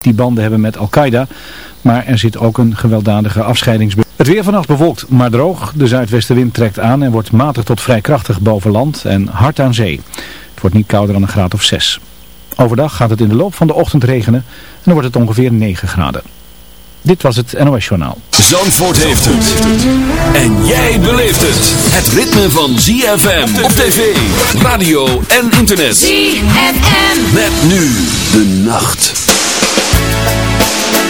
die banden hebben met Al-Qaeda. Maar er zit ook een gewelddadige afscheidingsbeweging. Het weer vannacht bewolkt, maar droog. De zuidwestenwind trekt aan en wordt matig tot vrij krachtig boven land en hard aan zee. Het wordt niet kouder dan een graad of 6. Overdag gaat het in de loop van de ochtend regenen en dan wordt het ongeveer 9 graden. Dit was het NOS Journaal. Zandvoort heeft het. En jij beleeft het. Het ritme van ZFM op tv, radio en internet. ZFM. Met nu de nacht. Thank you.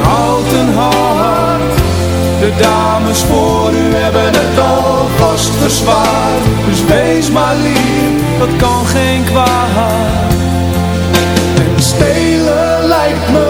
een houten hart. De dames voor u hebben het alvast verzwaard. Dus wees maar lief, dat kan geen kwaad. En stelen lijkt me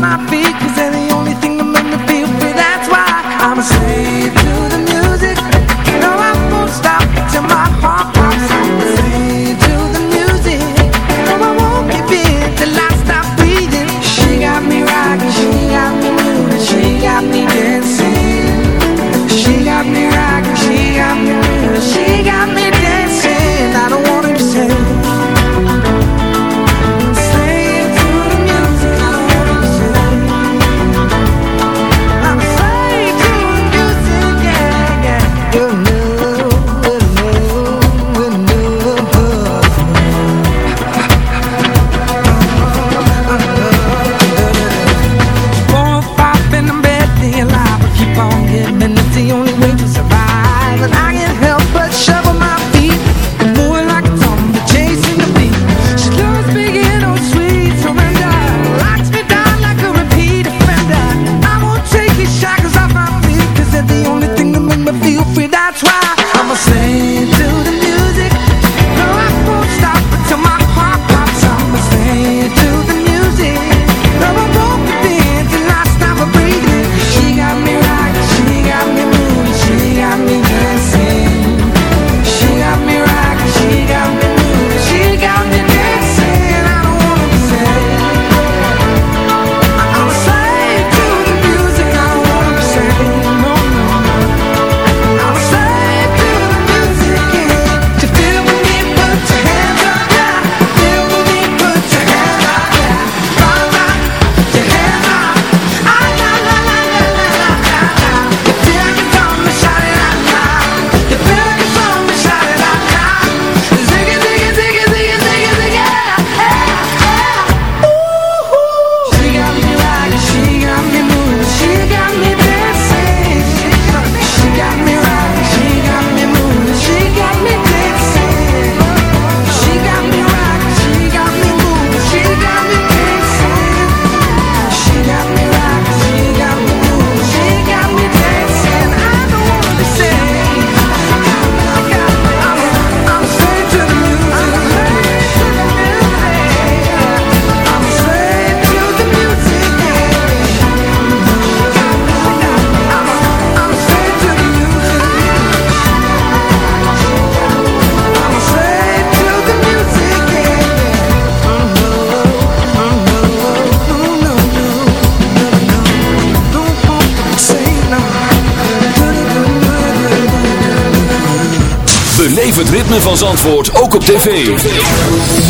Zandvoort ook op tv.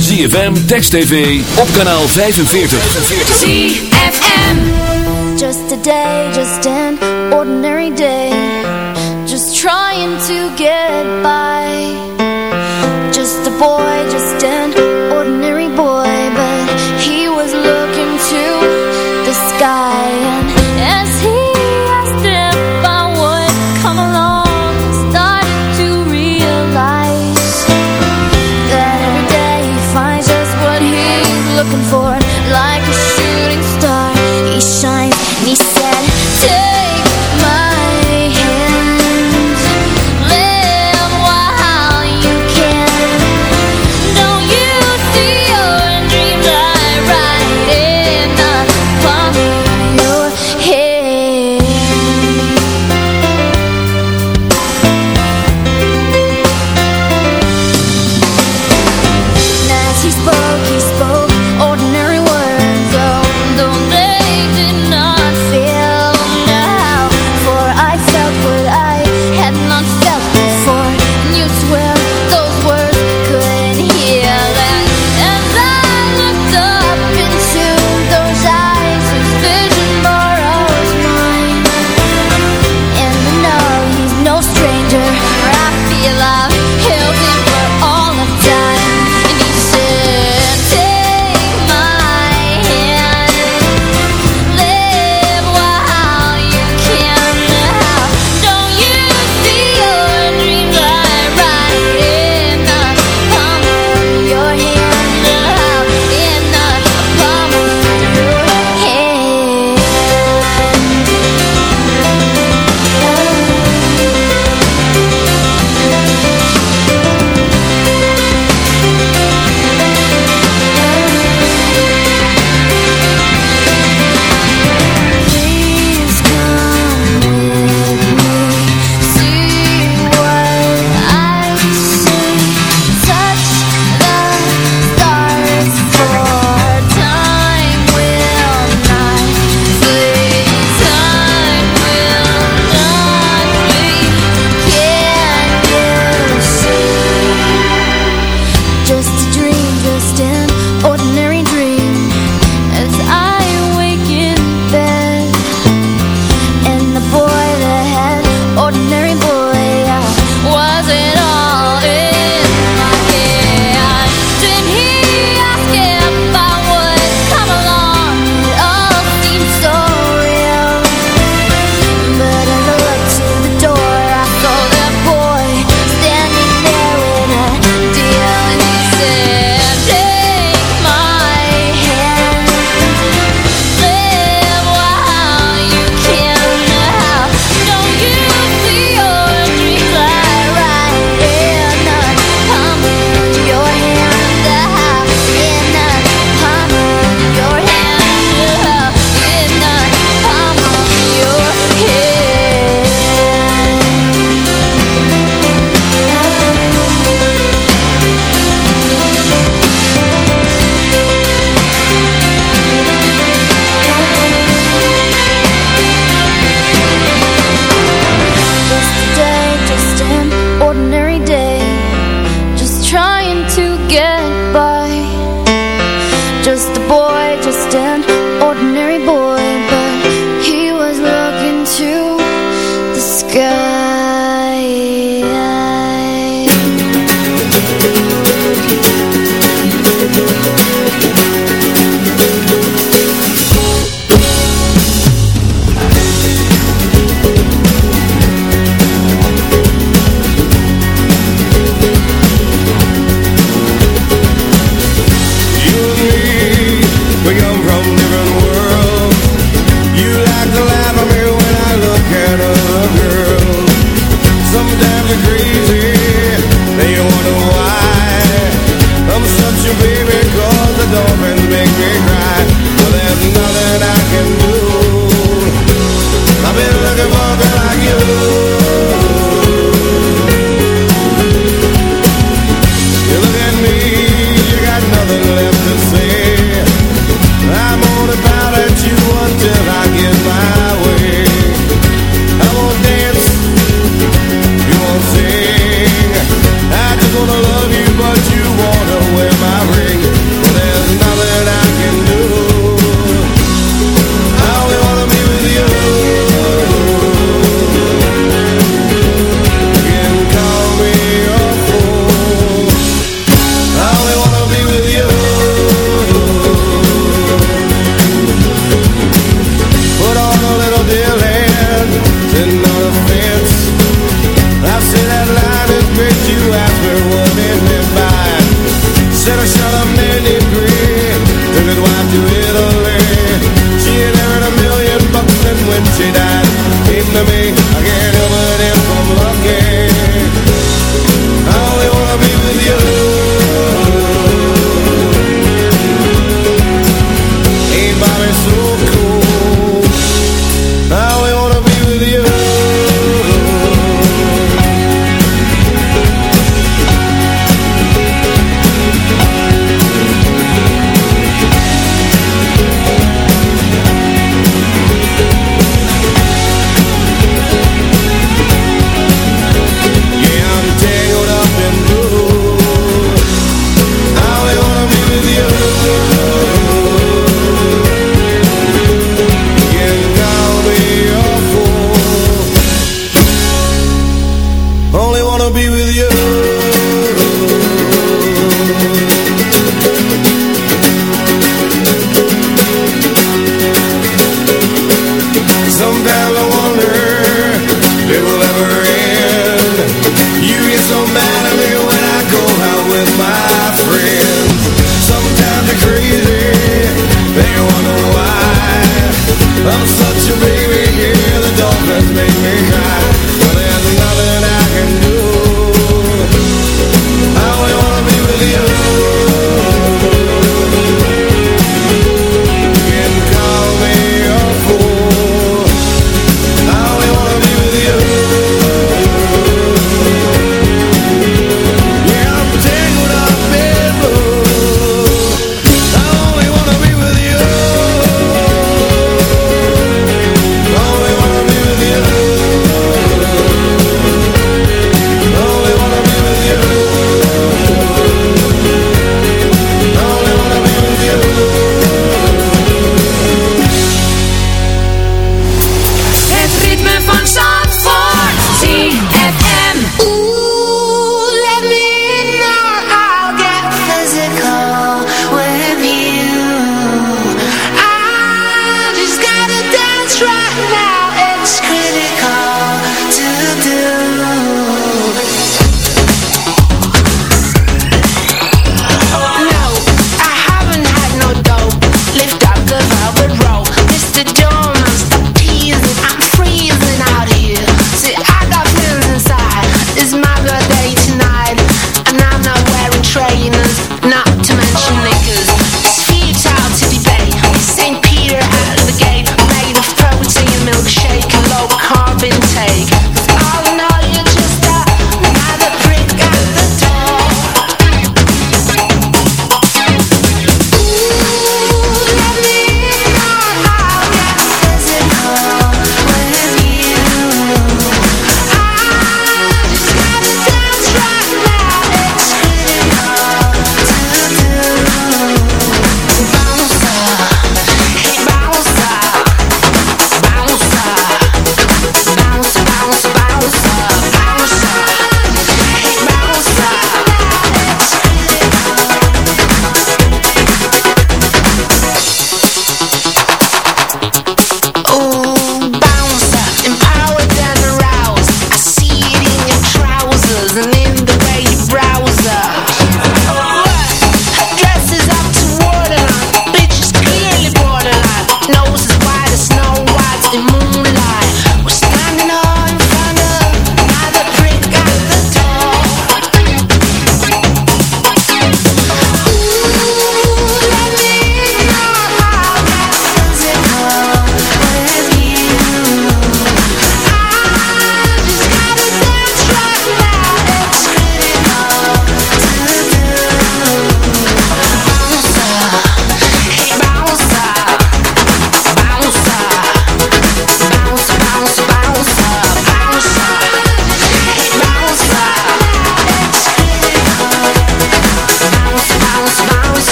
ZFM, Text TV, op kanaal 45. ZFM Just a day, just an ordinary day Just trying to get by Just a boy, just an ordinary boy But he was looking to the sky And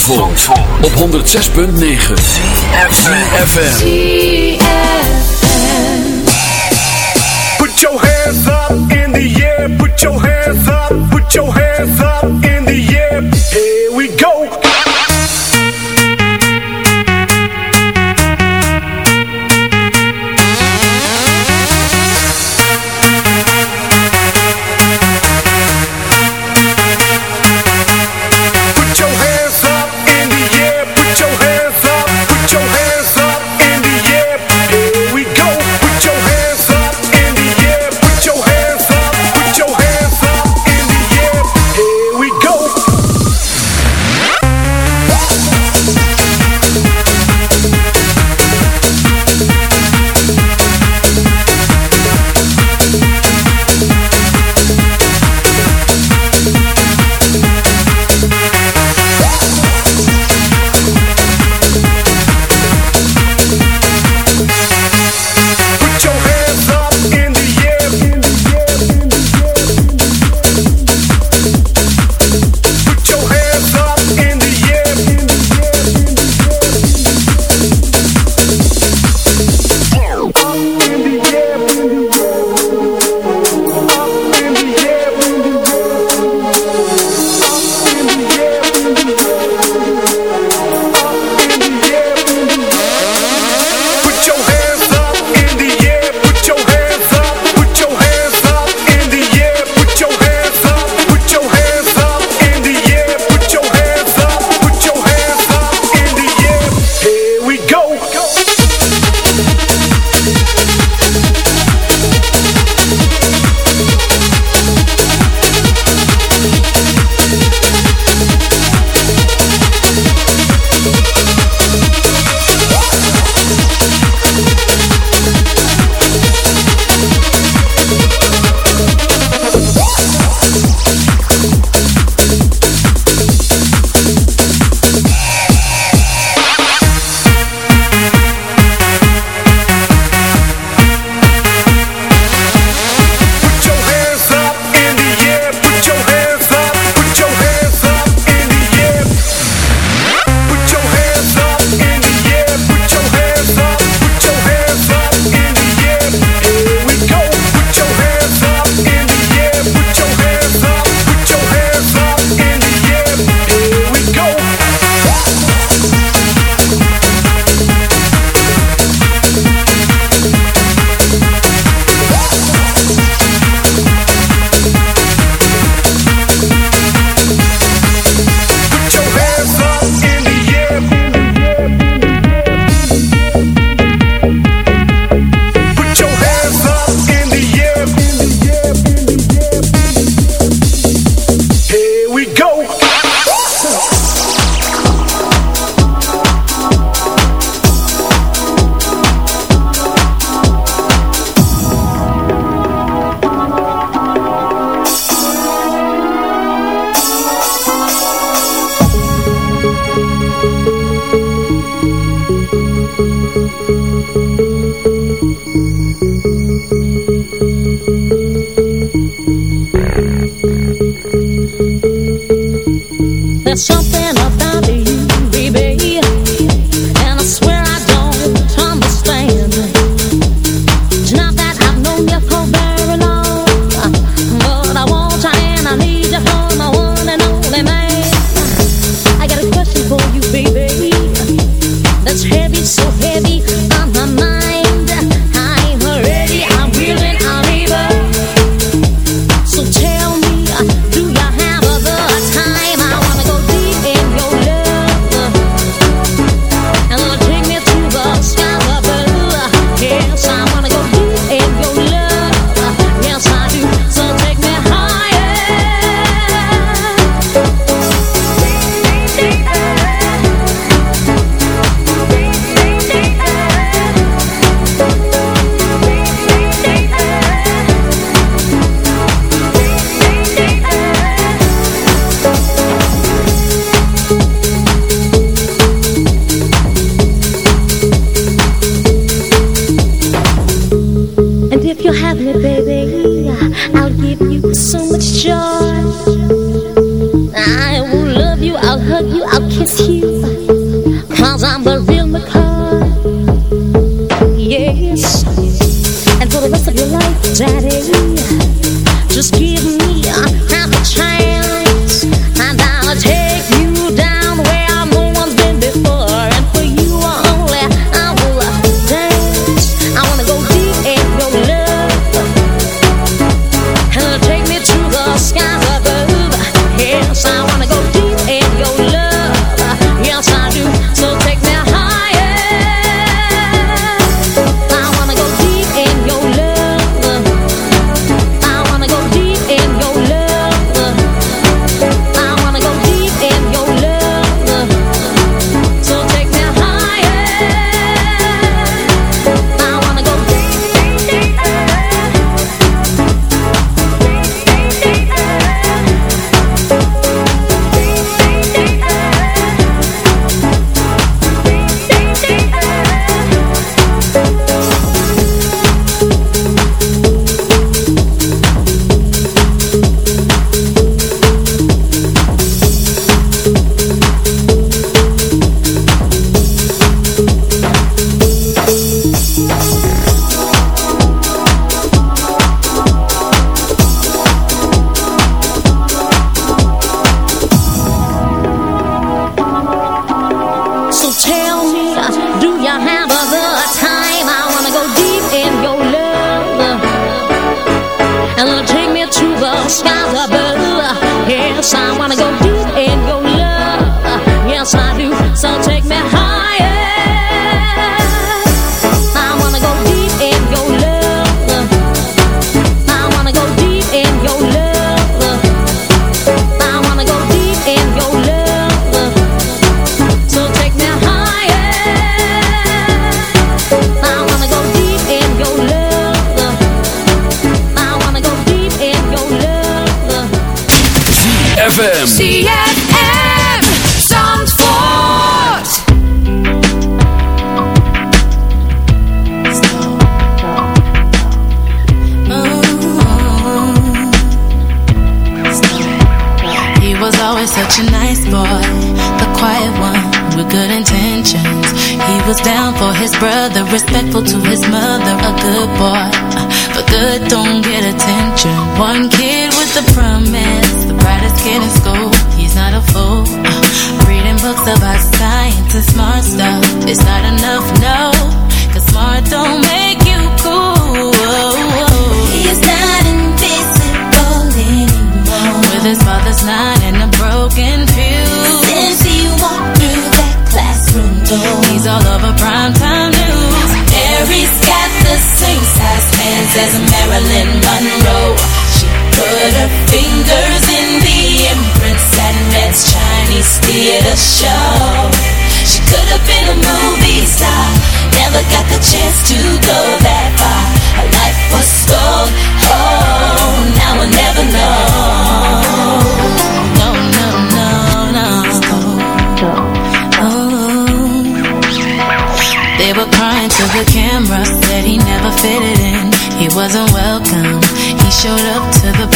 van Zandvoort, op 106.9 CFFM Put your hands up in the air. Put your hands up. Put your hands up in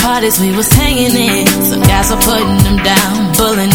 parties we was hanging in. Some guys were putting them down, bullying.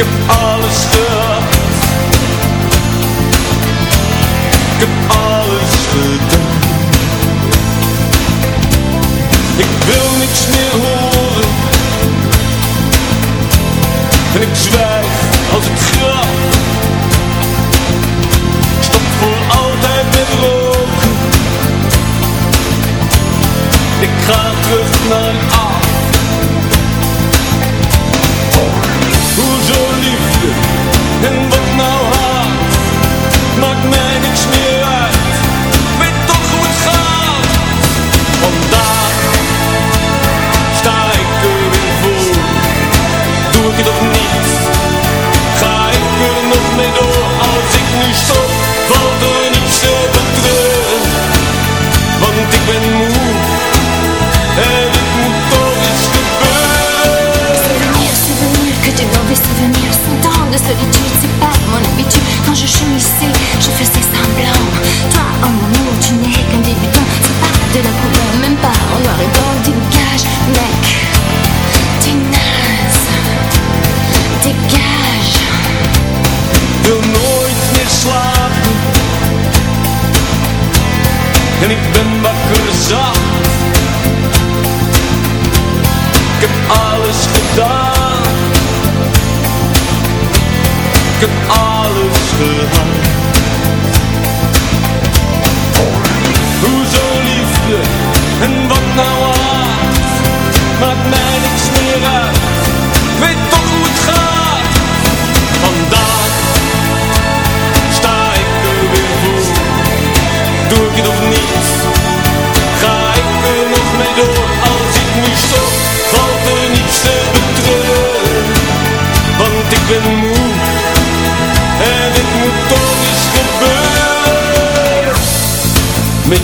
up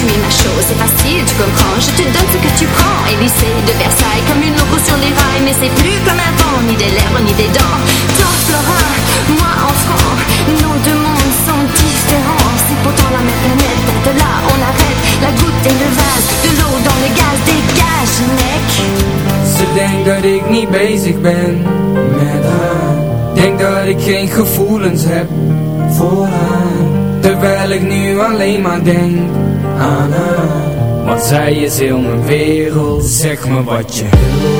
suis ma chose, c'est facile, tu comprends Je te donne ce que tu prends. Élysée de Versailles, comme une loco sur les rails. Mais c'est plus comme avant, ni des lèvres, ni des dents. Toi, Florin, moi, enfant Nos deux mondes sont différents. C'est pourtant la même planète, de là, on arrête La goutte et le vase, de l'eau dans le gaz. Dégage, mec. Ze denkt dat ik niet bezig ben met haar. Denk dat ik geen gevoelens heb voor haar. Terwijl ik nu alleen maar denk aan haar. Want zij is heel mijn wereld Zeg me wat je wil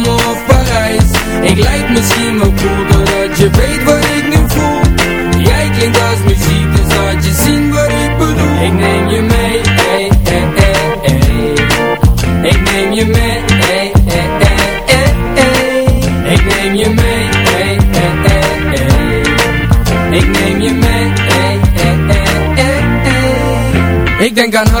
Ik lijk misschien wel cool Doordat je weet wat ik nu voel Jij klinkt als muziek Dus laat je zien wat ik bedoel Ik neem je mee hey, hey, hey, hey. Ik neem je mee. Ik neem je mee hey. Ik neem je mee hey. Ik denk aan haar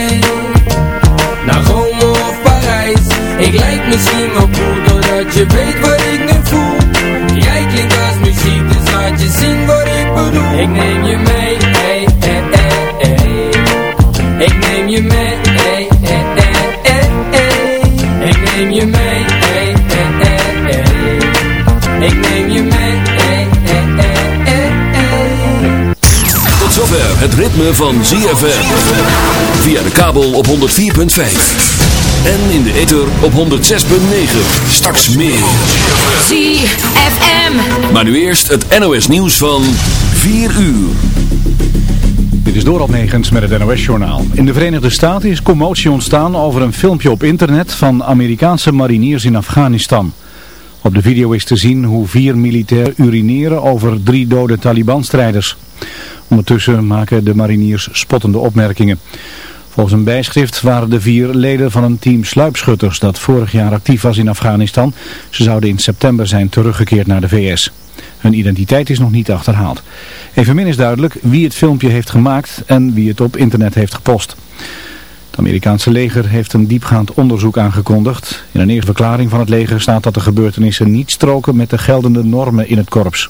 Ik lijk misschien wel cool Doordat je weet wat ik nu voel Jij klinkt als muziek Dus laat je zien wat ik bedoel Ik neem je mee hey, hey, hey, hey. Ik neem je mee hey, hey, hey, hey. Ik neem je mee hey, hey, hey. Ik neem je mee hey, hey, hey, hey. Tot zover het ritme van ZFM. Via de kabel op 104.5. En in de ether op 106.9. Straks meer. ZFM. Maar nu eerst het NOS nieuws van 4 uur. Dit is Dorald Negens met het NOS-journaal. In de Verenigde Staten is commotie ontstaan over een filmpje op internet van Amerikaanse mariniers in Afghanistan. Op de video is te zien hoe vier militairen urineren over drie dode Taliban-strijders. Ondertussen maken de mariniers spottende opmerkingen. Volgens een bijschrift waren de vier leden van een team sluipschutters dat vorig jaar actief was in Afghanistan. Ze zouden in september zijn teruggekeerd naar de VS. Hun identiteit is nog niet achterhaald. Evenmin is duidelijk wie het filmpje heeft gemaakt en wie het op internet heeft gepost. Het Amerikaanse leger heeft een diepgaand onderzoek aangekondigd. In een eerste verklaring van het leger staat dat de gebeurtenissen niet stroken met de geldende normen in het korps.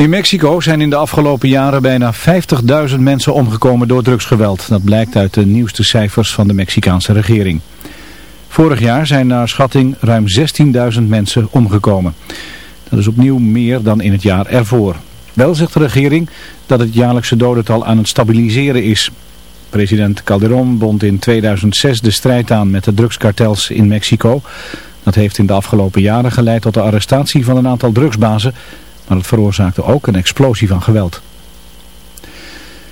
In Mexico zijn in de afgelopen jaren bijna 50.000 mensen omgekomen door drugsgeweld. Dat blijkt uit de nieuwste cijfers van de Mexicaanse regering. Vorig jaar zijn naar schatting ruim 16.000 mensen omgekomen. Dat is opnieuw meer dan in het jaar ervoor. Wel zegt de regering dat het jaarlijkse dodental aan het stabiliseren is. President Calderon bond in 2006 de strijd aan met de drugskartels in Mexico. Dat heeft in de afgelopen jaren geleid tot de arrestatie van een aantal drugsbazen, maar het veroorzaakte ook een explosie van geweld.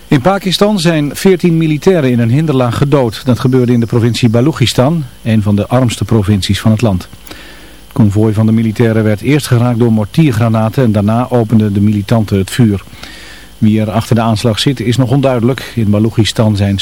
In Pakistan zijn 14 militairen in een hinderlaag gedood. Dat gebeurde in de provincie Balochistan, een van de armste provincies van het land. Het konvooi van de militairen werd eerst geraakt door mortiergranaten en daarna openden de militanten het vuur. Wie er achter de aanslag zit is nog onduidelijk. In Balochistan zijn